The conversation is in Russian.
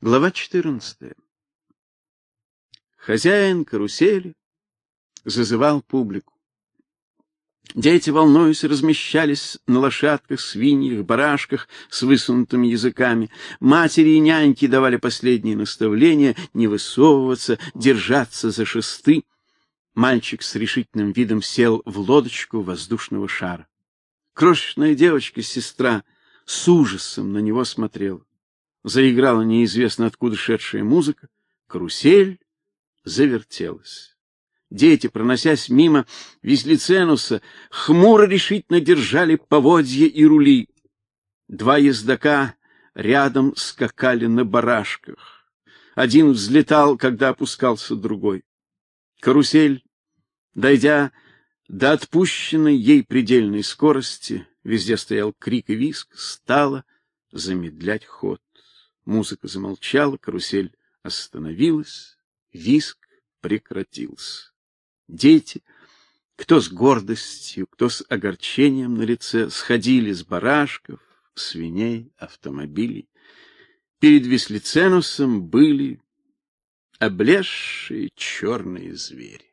Глава 14. Хозяин карусели зазывал публику. Дети, волнуясь, размещались на лошадках, свиньях, барашках с высунутыми языками. Матери и няньки давали последние наставления не высовываться, держаться за шесты. Мальчик с решительным видом сел в лодочку воздушного шара. Крошечная девочка-сестра с ужасом на него смотрела заиграла неизвестно откуда шедшая музыка, карусель завертелась. Дети, проносясь мимо Визлиценуса, хмуро решительно держали поводья и рули. Два ездока рядом скакали на барашках. Один взлетал, когда опускался другой. Карусель, дойдя до отпущенной ей предельной скорости, везде стоял крик и визг, стала замедлять ход. Музыка замолчала, карусель остановилась, виск прекратился. Дети, кто с гордостью, кто с огорчением на лице, сходили с барашков, свиней, автомобилей. Перед Веслиценусом были облезшие черные звери.